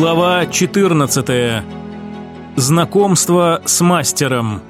Глава 14. Знакомство с мастером.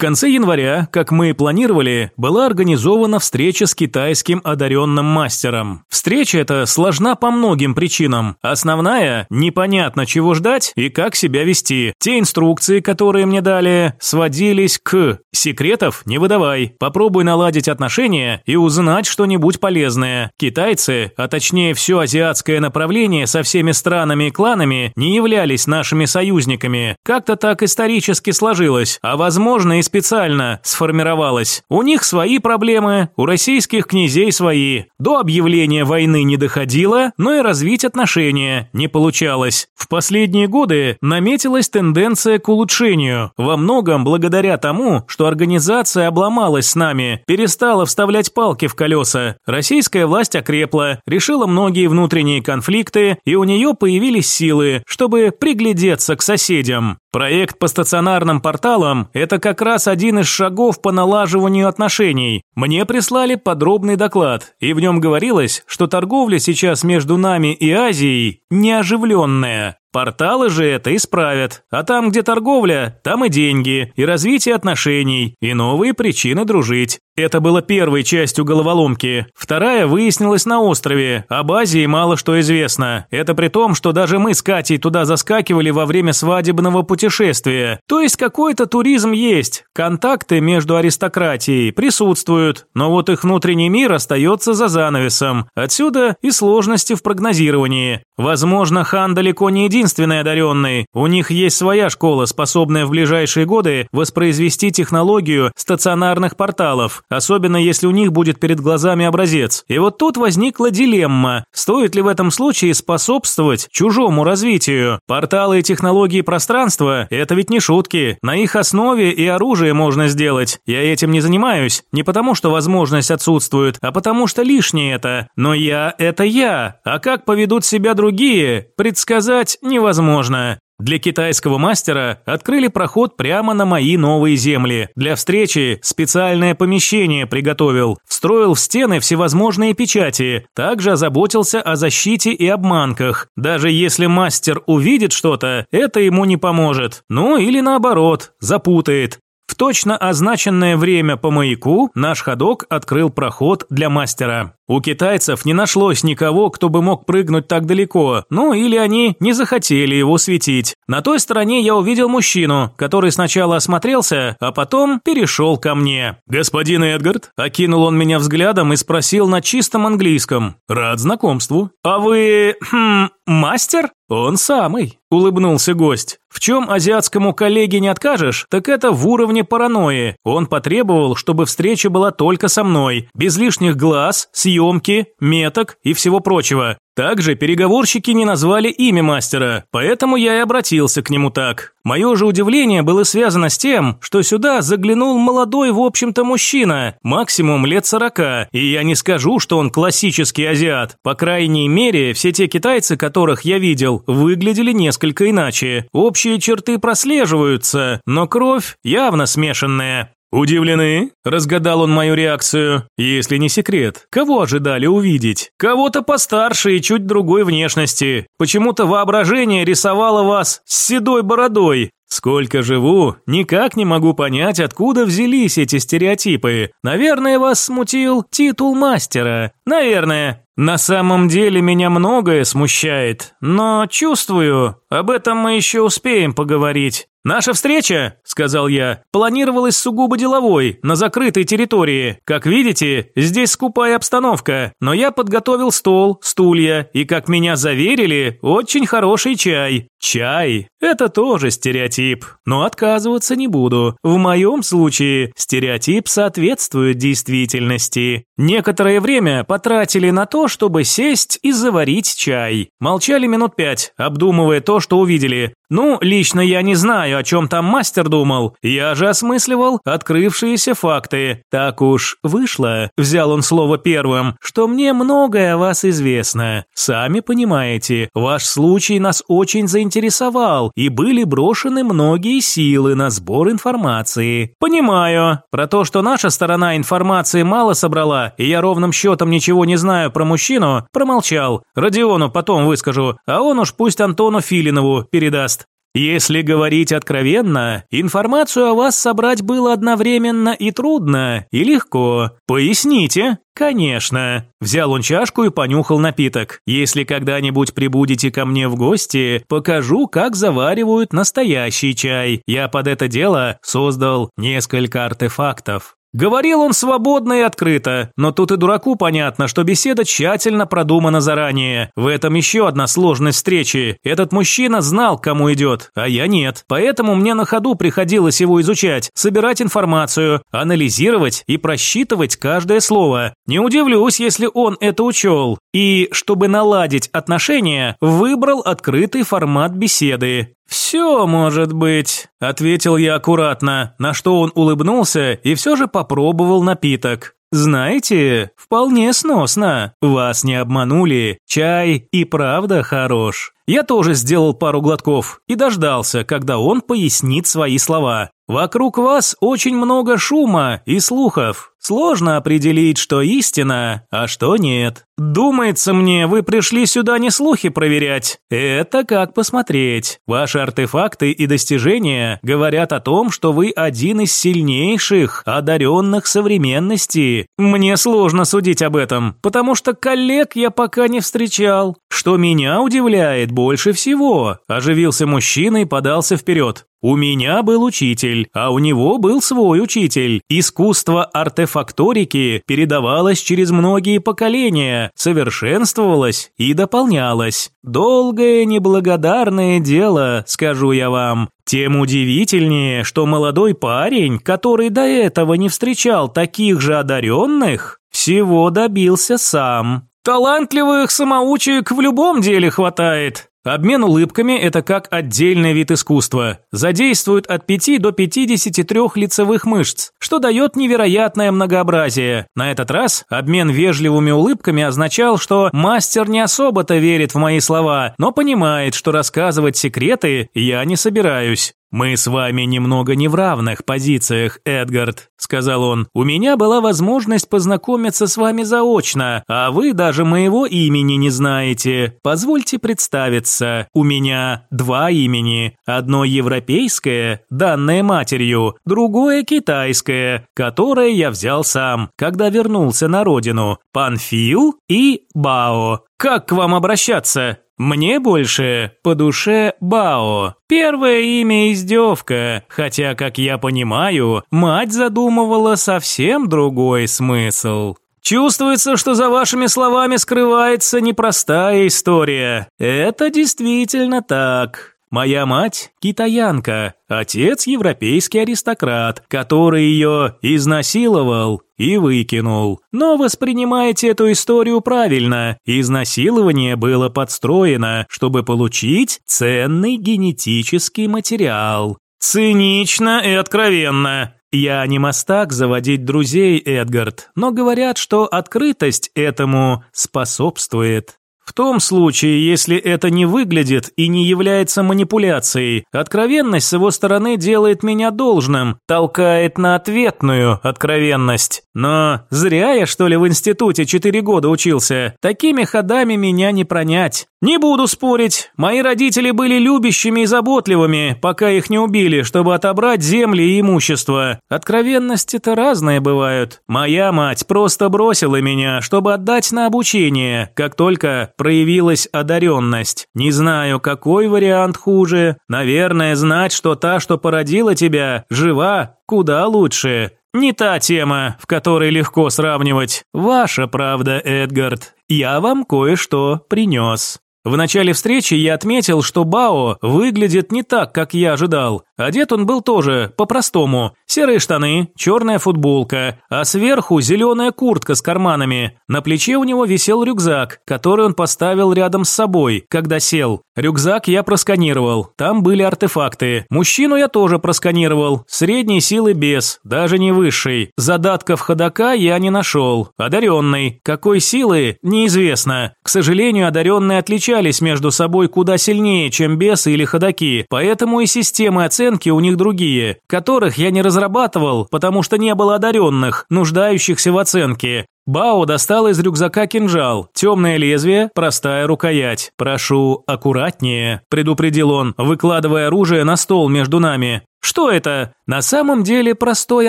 Конце января, как мы и планировали, была организована встреча с китайским одаренным мастером. Встреча эта сложна по многим причинам. Основная – непонятно, чего ждать и как себя вести. Те инструкции, которые мне дали, сводились к «секретов не выдавай, попробуй наладить отношения и узнать что-нибудь полезное». Китайцы, а точнее все азиатское направление со всеми странами и кланами, не являлись нашими союзниками. Как-то так исторически сложилось, а возможно и специально сформировалась. У них свои проблемы, у российских князей свои. До объявления войны не доходило, но и развить отношения не получалось. В последние годы наметилась тенденция к улучшению, во многом благодаря тому, что организация обломалась с нами, перестала вставлять палки в колеса. Российская власть окрепла, решила многие внутренние конфликты, и у нее появились силы, чтобы приглядеться к соседям. Проект по стационарным порталам – это как раз один из шагов по налаживанию отношений. Мне прислали подробный доклад, и в нем говорилось, что торговля сейчас между нами и Азией неоживленная. Порталы же это исправят. А там, где торговля, там и деньги, и развитие отношений, и новые причины дружить. Это было первой частью головоломки. Вторая выяснилась на острове. Об Азии мало что известно. Это при том, что даже мы с Катей туда заскакивали во время свадебного путешествия. То есть какой-то туризм есть. Контакты между аристократией присутствуют, но вот их внутренний мир остается за занавесом. Отсюда и сложности в прогнозировании. Возможно, хан далеко не единственный одаренный. У них есть своя школа, способная в ближайшие годы воспроизвести технологию стационарных порталов особенно если у них будет перед глазами образец. И вот тут возникла дилемма, стоит ли в этом случае способствовать чужому развитию. Порталы и технологии пространства – это ведь не шутки, на их основе и оружие можно сделать. Я этим не занимаюсь, не потому что возможность отсутствует, а потому что лишнее это. Но я – это я, а как поведут себя другие, предсказать невозможно. Для китайского мастера открыли проход прямо на мои новые земли. Для встречи специальное помещение приготовил, встроил в стены всевозможные печати, также озаботился о защите и обманках. Даже если мастер увидит что-то, это ему не поможет. Ну или наоборот, запутает. В точно означенное время по маяку наш ходок открыл проход для мастера. У китайцев не нашлось никого, кто бы мог прыгнуть так далеко, ну или они не захотели его светить. На той стороне я увидел мужчину, который сначала осмотрелся, а потом перешел ко мне. «Господин Эдгард?» – окинул он меня взглядом и спросил на чистом английском. «Рад знакомству». «А вы... хм... мастер?» «Он самый», – улыбнулся гость. В чем азиатскому коллеге не откажешь, так это в уровне паранойи. Он потребовал, чтобы встреча была только со мной, без лишних глаз, съемки, меток и всего прочего. Также переговорщики не назвали имя мастера, поэтому я и обратился к нему так. Мое же удивление было связано с тем, что сюда заглянул молодой, в общем-то, мужчина, максимум лет сорока, и я не скажу, что он классический азиат. По крайней мере, все те китайцы, которых я видел, выглядели несколько иначе. Общие черты прослеживаются, но кровь явно смешанная. «Удивлены?» – разгадал он мою реакцию. «Если не секрет, кого ожидали увидеть? Кого-то постарше и чуть другой внешности. Почему-то воображение рисовало вас с седой бородой. Сколько живу, никак не могу понять, откуда взялись эти стереотипы. Наверное, вас смутил титул мастера. Наверное. На самом деле меня многое смущает, но чувствую, об этом мы еще успеем поговорить. «Наша встреча, — сказал я, — планировалась сугубо деловой, на закрытой территории. Как видите, здесь скупая обстановка, но я подготовил стол, стулья и, как меня заверили, очень хороший чай. Чай – это тоже стереотип, но отказываться не буду. В моем случае стереотип соответствует действительности. Некоторое время потратили на то, чтобы сесть и заварить чай. Молчали минут пять, обдумывая то, что увидели. Ну, лично я не знаю, о чем там мастер думал. Я же осмысливал открывшиеся факты. Так уж вышло, взял он слово первым, что мне многое о вас известно. Сами понимаете, ваш случай нас очень заинтересовал, и были брошены многие силы на сбор информации. Понимаю. Про то, что наша сторона информации мало собрала, и я ровным счетом ничего не знаю про мужчину, промолчал. Родиону потом выскажу, а он уж пусть Антону Филинову передаст. Если говорить откровенно, информацию о вас собрать было одновременно и трудно, и легко. Поясните. Конечно. Взял он чашку и понюхал напиток. Если когда-нибудь прибудете ко мне в гости, покажу, как заваривают настоящий чай. Я под это дело создал несколько артефактов. Говорил он свободно и открыто, но тут и дураку понятно, что беседа тщательно продумана заранее. В этом еще одна сложность встречи. Этот мужчина знал, к кому идет, а я нет. Поэтому мне на ходу приходилось его изучать, собирать информацию, анализировать и просчитывать каждое слово. Не удивлюсь, если он это учел. И, чтобы наладить отношения, выбрал открытый формат беседы. «Все может быть», – ответил я аккуратно, на что он улыбнулся и все же попробовал напиток. «Знаете, вполне сносно. Вас не обманули. Чай и правда хорош». Я тоже сделал пару глотков и дождался, когда он пояснит свои слова. Вокруг вас очень много шума и слухов. Сложно определить, что истина, а что нет. Думается мне, вы пришли сюда не слухи проверять. Это как посмотреть. Ваши артефакты и достижения говорят о том, что вы один из сильнейших, одаренных современности. Мне сложно судить об этом, потому что коллег я пока не встречал. Что меня удивляет больше всего, оживился мужчина и подался вперед. У меня был учитель, а у него был свой учитель. Искусство артефакторики передавалось через многие поколения, совершенствовалось и дополнялось. Долгое неблагодарное дело, скажу я вам. Тем удивительнее, что молодой парень, который до этого не встречал таких же одаренных, всего добился сам. Талантливых самоучек в любом деле хватает. Обмен улыбками – это как отдельный вид искусства. Задействуют от 5 до 53 лицевых мышц, что дает невероятное многообразие. На этот раз обмен вежливыми улыбками означал, что мастер не особо-то верит в мои слова, но понимает, что рассказывать секреты я не собираюсь. «Мы с вами немного не в равных позициях, Эдгард», – сказал он. «У меня была возможность познакомиться с вами заочно, а вы даже моего имени не знаете. Позвольте представиться. У меня два имени. Одно европейское, данное матерью, другое китайское, которое я взял сам, когда вернулся на родину. Панфил и Бао. Как к вам обращаться?» Мне больше по душе Бао. Первое имя издевка, хотя, как я понимаю, мать задумывала совсем другой смысл. Чувствуется, что за вашими словами скрывается непростая история. Это действительно так. Моя мать – китаянка, отец – европейский аристократ, который ее изнасиловал и выкинул. Но воспринимайте эту историю правильно. Изнасилование было подстроено, чтобы получить ценный генетический материал. Цинично и откровенно. Я не мастак заводить друзей, Эдгард, но говорят, что открытость этому способствует. В том случае, если это не выглядит и не является манипуляцией, откровенность с его стороны делает меня должным, толкает на ответную откровенность. Но зря я, что ли, в институте четыре года учился. Такими ходами меня не пронять. Не буду спорить, мои родители были любящими и заботливыми, пока их не убили, чтобы отобрать земли и имущество. Откровенности-то разные бывают. Моя мать просто бросила меня, чтобы отдать на обучение, как только проявилась одаренность. Не знаю, какой вариант хуже. Наверное, знать, что та, что породила тебя, жива, куда лучше. Не та тема, в которой легко сравнивать. Ваша правда, Эдгард. Я вам кое-что принес. В начале встречи я отметил, что Бао выглядит не так, как я ожидал. Одет он был тоже по-простому. Серые штаны, черная футболка, а сверху зеленая куртка с карманами. На плече у него висел рюкзак, который он поставил рядом с собой, когда сел. Рюкзак я просканировал, там были артефакты. Мужчину я тоже просканировал, средней силы без, даже не высшей. Задатков ходока я не нашел. Одаренный. Какой силы, неизвестно. К сожалению, одаренные отличались между собой куда сильнее, чем бесы или ходаки, поэтому и системы оценки у них другие, которых я не разрабатывал, потому что не было одаренных, нуждающихся в оценке. Бао достал из рюкзака кинжал. Темное лезвие, простая рукоять. «Прошу, аккуратнее», – предупредил он, выкладывая оружие на стол между нами. Что это? На самом деле простой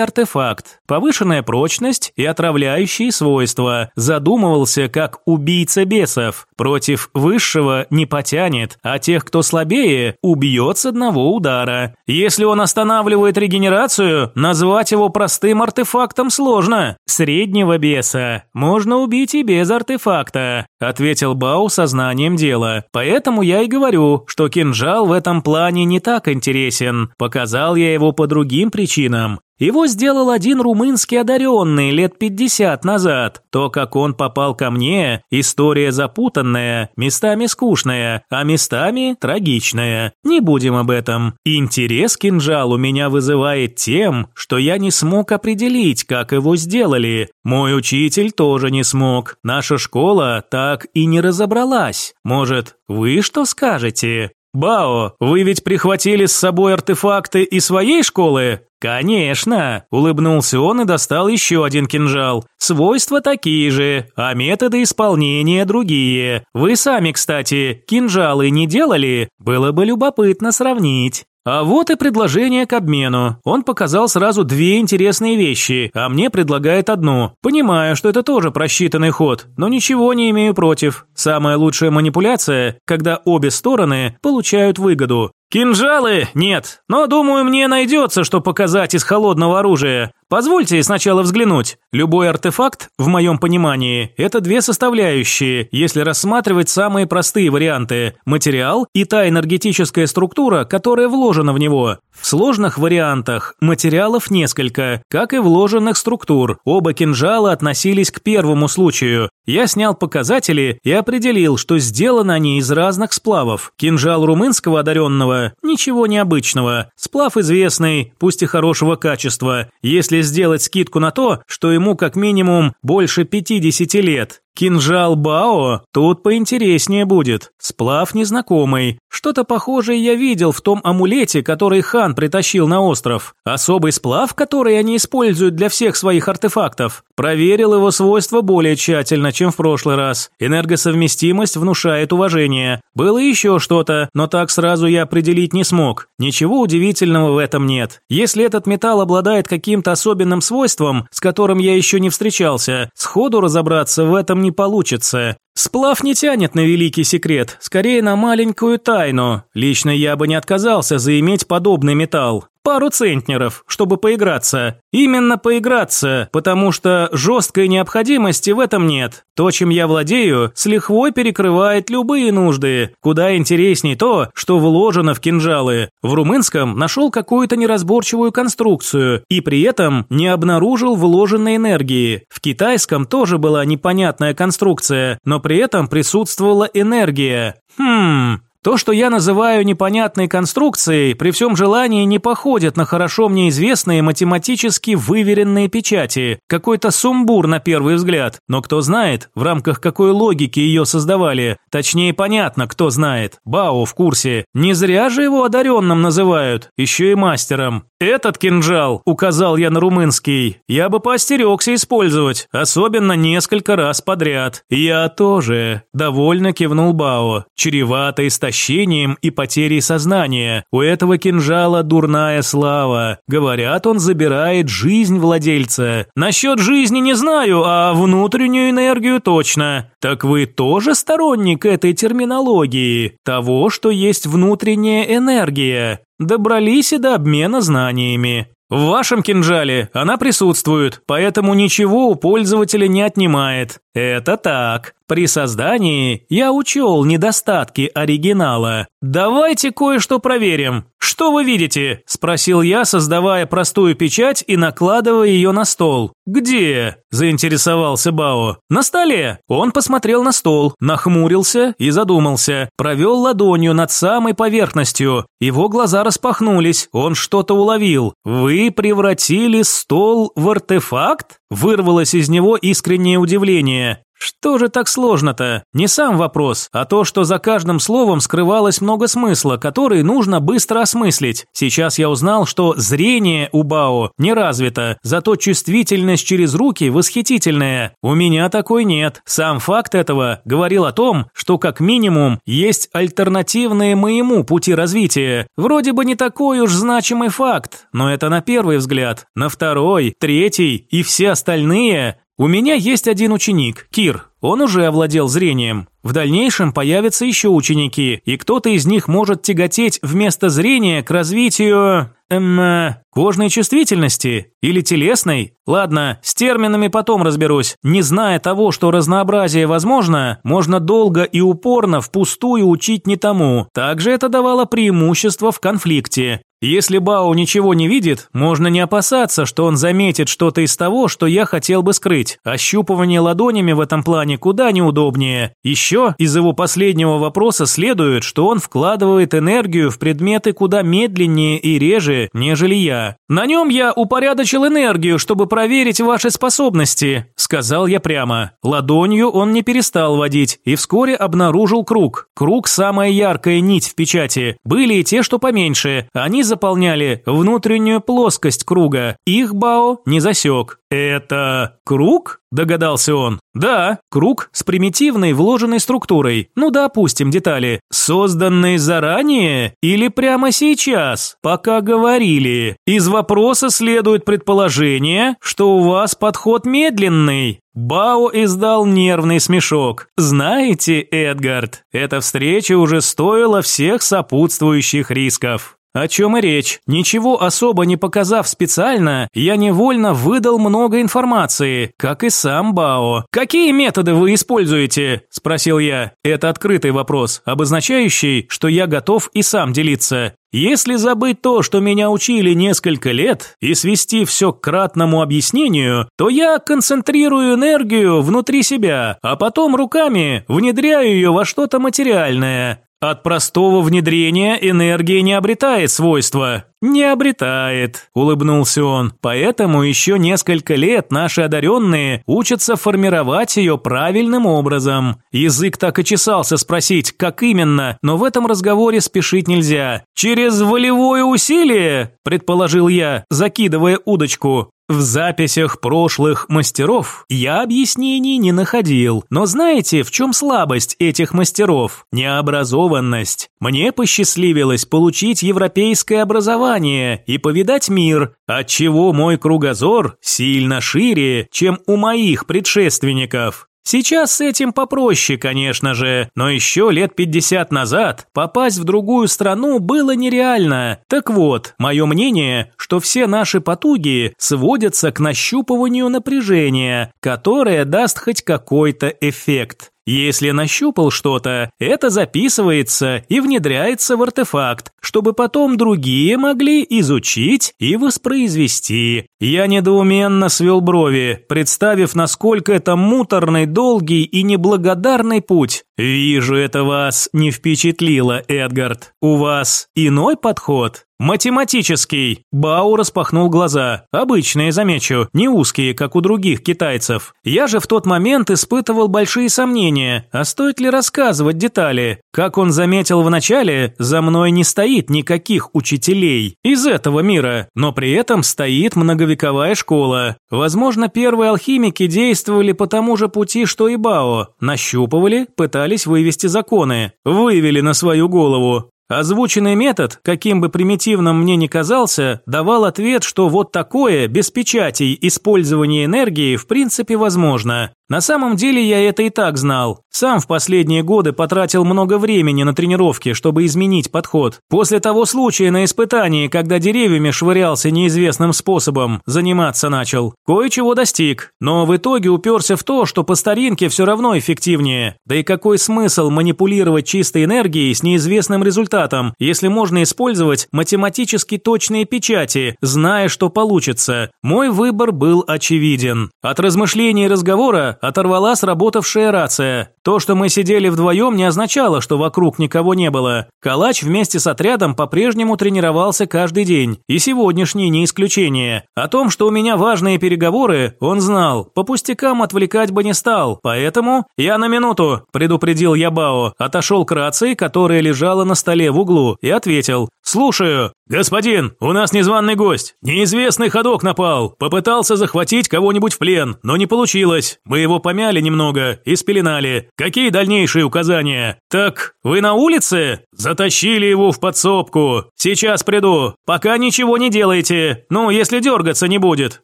артефакт. Повышенная прочность и отравляющие свойства. Задумывался как убийца бесов. Против высшего не потянет, а тех, кто слабее, убьет с одного удара. Если он останавливает регенерацию, назвать его простым артефактом сложно. Среднего беса можно убить и без артефакта, ответил Бау сознанием дела. Поэтому я и говорю, что кинжал в этом плане не так интересен. Показал я его по другим причинам. Его сделал один румынский одаренный лет 50 назад. То, как он попал ко мне, история запутанная, местами скучная, а местами трагичная. Не будем об этом. Интерес к кинжалу меня вызывает тем, что я не смог определить, как его сделали. Мой учитель тоже не смог. Наша школа так и не разобралась. Может, вы что скажете? «Бао, вы ведь прихватили с собой артефакты из своей школы?» «Конечно!» – улыбнулся он и достал еще один кинжал. «Свойства такие же, а методы исполнения другие. Вы сами, кстати, кинжалы не делали? Было бы любопытно сравнить». А вот и предложение к обмену. Он показал сразу две интересные вещи, а мне предлагает одну. Понимаю, что это тоже просчитанный ход, но ничего не имею против. Самая лучшая манипуляция, когда обе стороны получают выгоду. Кинжалы нет, но думаю, мне найдется, что показать из холодного оружия. Позвольте сначала взглянуть. Любой артефакт, в моем понимании, это две составляющие, если рассматривать самые простые варианты – материал и та энергетическая структура, которая вложена в него. В сложных вариантах материалов несколько, как и вложенных структур. Оба кинжала относились к первому случаю. Я снял показатели и определил, что сделаны они из разных сплавов. Кинжал румынского одаренного – ничего необычного. Сплав известный, пусть и хорошего качества. Если сделать скидку на то, что ему как минимум больше 50 лет. Кинжал Бао тут поинтереснее будет. Сплав незнакомый. Что-то похожее я видел в том амулете, который хан притащил на остров. Особый сплав, который они используют для всех своих артефактов. Проверил его свойства более тщательно, чем в прошлый раз. Энергосовместимость внушает уважение. Было еще что-то, но так сразу я определить не смог. Ничего удивительного в этом нет. Если этот металл обладает каким-то особенным свойством, с которым я еще не встречался, сходу разобраться в этом не получится. Сплав не тянет на великий секрет, скорее на маленькую тайну. Лично я бы не отказался заиметь подобный металл. Пару центнеров, чтобы поиграться. Именно поиграться, потому что жесткой необходимости в этом нет. То, чем я владею, с лихвой перекрывает любые нужды. Куда интересней то, что вложено в кинжалы. В румынском нашел какую-то неразборчивую конструкцию и при этом не обнаружил вложенной энергии. В китайском тоже была непонятная конструкция, но при этом присутствовала энергия. Хм, то, что я называю непонятной конструкцией, при всем желании не походит на хорошо мне известные математически выверенные печати. Какой-то сумбур на первый взгляд. Но кто знает, в рамках какой логики ее создавали. Точнее, понятно, кто знает. Бао в курсе. Не зря же его одаренным называют. Еще и мастером. «Этот кинжал», – указал я на румынский, – «я бы поостерегся использовать, особенно несколько раз подряд». «Я тоже», – довольно кивнул Бао, чревато истощением и потерей сознания. У этого кинжала дурная слава. Говорят, он забирает жизнь владельца. Насчет жизни не знаю, а внутреннюю энергию точно. Так вы тоже сторонник этой терминологии? Того, что есть внутренняя энергия? Добрались и до обмена знаниями. В вашем кинжале она присутствует, поэтому ничего у пользователя не отнимает. Это так. При создании я учел недостатки оригинала. Давайте кое-что проверим. Что вы видите? Спросил я, создавая простую печать и накладывая ее на стол. Где? Заинтересовался Бао. На столе. Он посмотрел на стол, нахмурился и задумался. Провел ладонью над самой поверхностью. Его глаза распахнулись, он что-то уловил. Вы превратили стол в артефакт? Вырвалось из него искреннее удивление. Что же так сложно-то? Не сам вопрос, а то, что за каждым словом скрывалось много смысла, который нужно быстро осмыслить. Сейчас я узнал, что зрение у Бао не развито, зато чувствительность через руки восхитительная. У меня такой нет. Сам факт этого говорил о том, что как минимум есть альтернативные моему пути развития. Вроде бы не такой уж значимый факт, но это на первый взгляд. На второй, третий и все остальные у меня есть один ученик, Кир. Он уже овладел зрением. В дальнейшем появятся еще ученики, и кто-то из них может тяготеть вместо зрения к развитию... Эм, э, кожной чувствительности или телесной. Ладно, с терминами потом разберусь. Не зная того, что разнообразие возможно, можно долго и упорно впустую учить не тому. Также это давало преимущество в конфликте. Если Бао ничего не видит, можно не опасаться, что он заметит что-то из того, что я хотел бы скрыть. Ощупывание ладонями в этом плане куда неудобнее. Еще из его последнего вопроса следует, что он вкладывает энергию в предметы куда медленнее и реже, нежели я. На нем я упорядочил энергию, чтобы проверить ваши способности, сказал я прямо. Ладонью он не перестал водить и вскоре обнаружил круг. Круг – самая яркая нить в печати. Были и те, что поменьше. Они заполняли внутреннюю плоскость круга. Их Бао не засек. «Это круг?» – догадался он. «Да, круг с примитивной вложенной структурой. Ну, допустим, детали. Созданные заранее или прямо сейчас, пока говорили. Из вопроса следует предположение, что у вас подход медленный. Бао издал нервный смешок. «Знаете, Эдгард, эта встреча уже стоила всех сопутствующих рисков. О чем и речь. Ничего особо не показав специально, я невольно выдал много информации, как и сам Бао. «Какие методы вы используете?» – спросил я. Это открытый вопрос, обозначающий, что я готов и сам делиться. Если забыть то, что меня учили несколько лет, и свести все к кратному объяснению, то я концентрирую энергию внутри себя, а потом руками внедряю ее во что-то материальное. От простого внедрения энергия не обретает свойства. Не обретает, улыбнулся он. Поэтому еще несколько лет наши одаренные учатся формировать ее правильным образом. Язык так и чесался спросить, как именно, но в этом разговоре спешить нельзя. Через волевое усилие, предположил я, закидывая удочку. В записях прошлых мастеров я объяснений не находил, но знаете, в чем слабость этих мастеров? Необразованность. Мне посчастливилось получить европейское образование и повидать мир, отчего мой кругозор сильно шире, чем у моих предшественников. Сейчас с этим попроще, конечно же, но еще лет 50 назад попасть в другую страну было нереально. Так вот, мое мнение, что все наши потуги сводятся к нащупыванию напряжения, которое даст хоть какой-то эффект. Если нащупал что-то, это записывается и внедряется в артефакт, чтобы потом другие могли изучить и воспроизвести. Я недоуменно свел брови, представив, насколько это муторный, долгий и неблагодарный путь. Вижу, это вас не впечатлило, Эдгард. У вас иной подход? «Математический!» Бау распахнул глаза. Обычные, замечу, не узкие, как у других китайцев. Я же в тот момент испытывал большие сомнения, а стоит ли рассказывать детали. Как он заметил вначале, за мной не стоит никаких учителей из этого мира, но при этом стоит многовековая школа. Возможно, первые алхимики действовали по тому же пути, что и Бао. Нащупывали, пытались вывести законы. Вывели на свою голову. Озвученный метод, каким бы примитивным мне ни казался, давал ответ, что вот такое, без печатей, использование энергии в принципе возможно. На самом деле я это и так знал. Сам в последние годы потратил много времени на тренировки, чтобы изменить подход. После того случая на испытании, когда деревьями швырялся неизвестным способом, заниматься начал. Кое-чего достиг, но в итоге уперся в то, что по старинке все равно эффективнее. Да и какой смысл манипулировать чистой энергией с неизвестным результатом, если можно использовать математически точные печати, зная, что получится? Мой выбор был очевиден. От размышлений и разговора оторвала сработавшая рация. То, что мы сидели вдвоем, не означало, что вокруг никого не было. Калач вместе с отрядом по-прежнему тренировался каждый день, и сегодняшний не исключение. О том, что у меня важные переговоры, он знал, по пустякам отвлекать бы не стал, поэтому «Я на минуту», – предупредил я Бао, отошел к рации, которая лежала на столе в углу, и ответил «Слушаю». «Господин, у нас незваный гость. Неизвестный ходок напал. Попытался захватить кого-нибудь в плен, но не получилось. Мы его помяли немного и спеленали. Какие дальнейшие указания? Так, вы на улице? Затащили его в подсобку. Сейчас приду. Пока ничего не делайте. Ну, если дергаться не будет.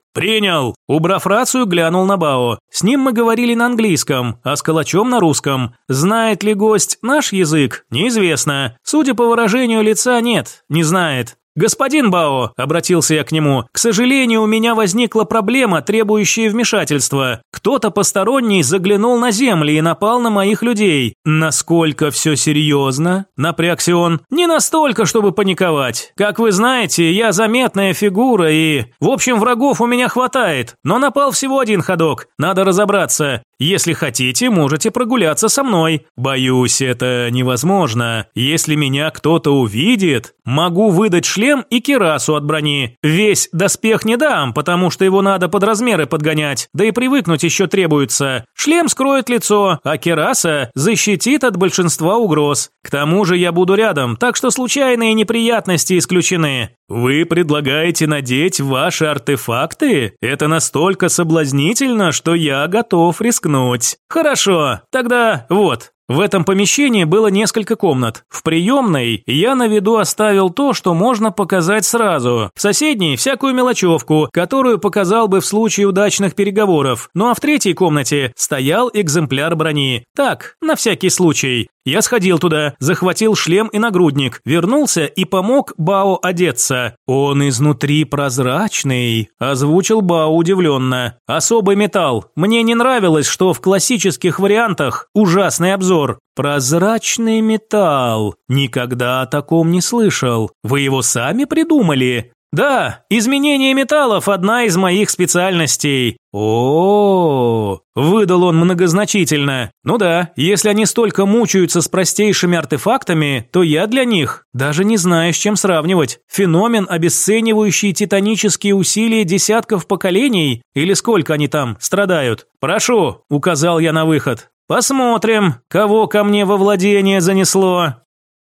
«Принял!» Убрав рацию, глянул на Бао. С ним мы говорили на английском, а с Калачом на русском. Знает ли гость наш язык? Неизвестно. Судя по выражению лица, нет, не знает. «Господин Бао», – обратился я к нему, – «к сожалению, у меня возникла проблема, требующая вмешательства. Кто-то посторонний заглянул на земли и напал на моих людей. Насколько все серьезно?» – напрягся он. «Не настолько, чтобы паниковать. Как вы знаете, я заметная фигура и... В общем, врагов у меня хватает, но напал всего один ходок. Надо разобраться. Если хотите, можете прогуляться со мной. Боюсь, это невозможно. Если меня кто-то увидит, могу выдать шлем и кирасу от брони. Весь доспех не дам, потому что его надо под размеры подгонять, да и привыкнуть еще требуется. Шлем скроет лицо, а кираса защитит от большинства угроз. К тому же я буду рядом, так что случайные неприятности исключены. Вы предлагаете надеть ваши артефакты? Это настолько соблазнительно, что я готов рискнуть. Хорошо, тогда вот, в этом помещении было несколько комнат. В приемной я на виду оставил то, что можно показать сразу. В соседней – всякую мелочевку, которую показал бы в случае удачных переговоров. Ну а в третьей комнате стоял экземпляр брони. Так, на всякий случай. Я сходил туда, захватил шлем и нагрудник, вернулся и помог Бао одеться. «Он изнутри прозрачный», – озвучил Бао удивленно. «Особый металл. Мне не нравилось, что в классических вариантах ужасный обзор. Прозрачный металл. Никогда о таком не слышал. Вы его сами придумали?» Да, изменение металлов одна из моих специальностей. О, -о, -о, выдал он многозначительно. Ну да, если они столько мучаются с простейшими артефактами, то я для них даже не знаю, с чем сравнивать. Феномен, обесценивающий титанические усилия десятков поколений или сколько они там страдают. Прошу, указал я на выход. Посмотрим, кого ко мне во владение занесло.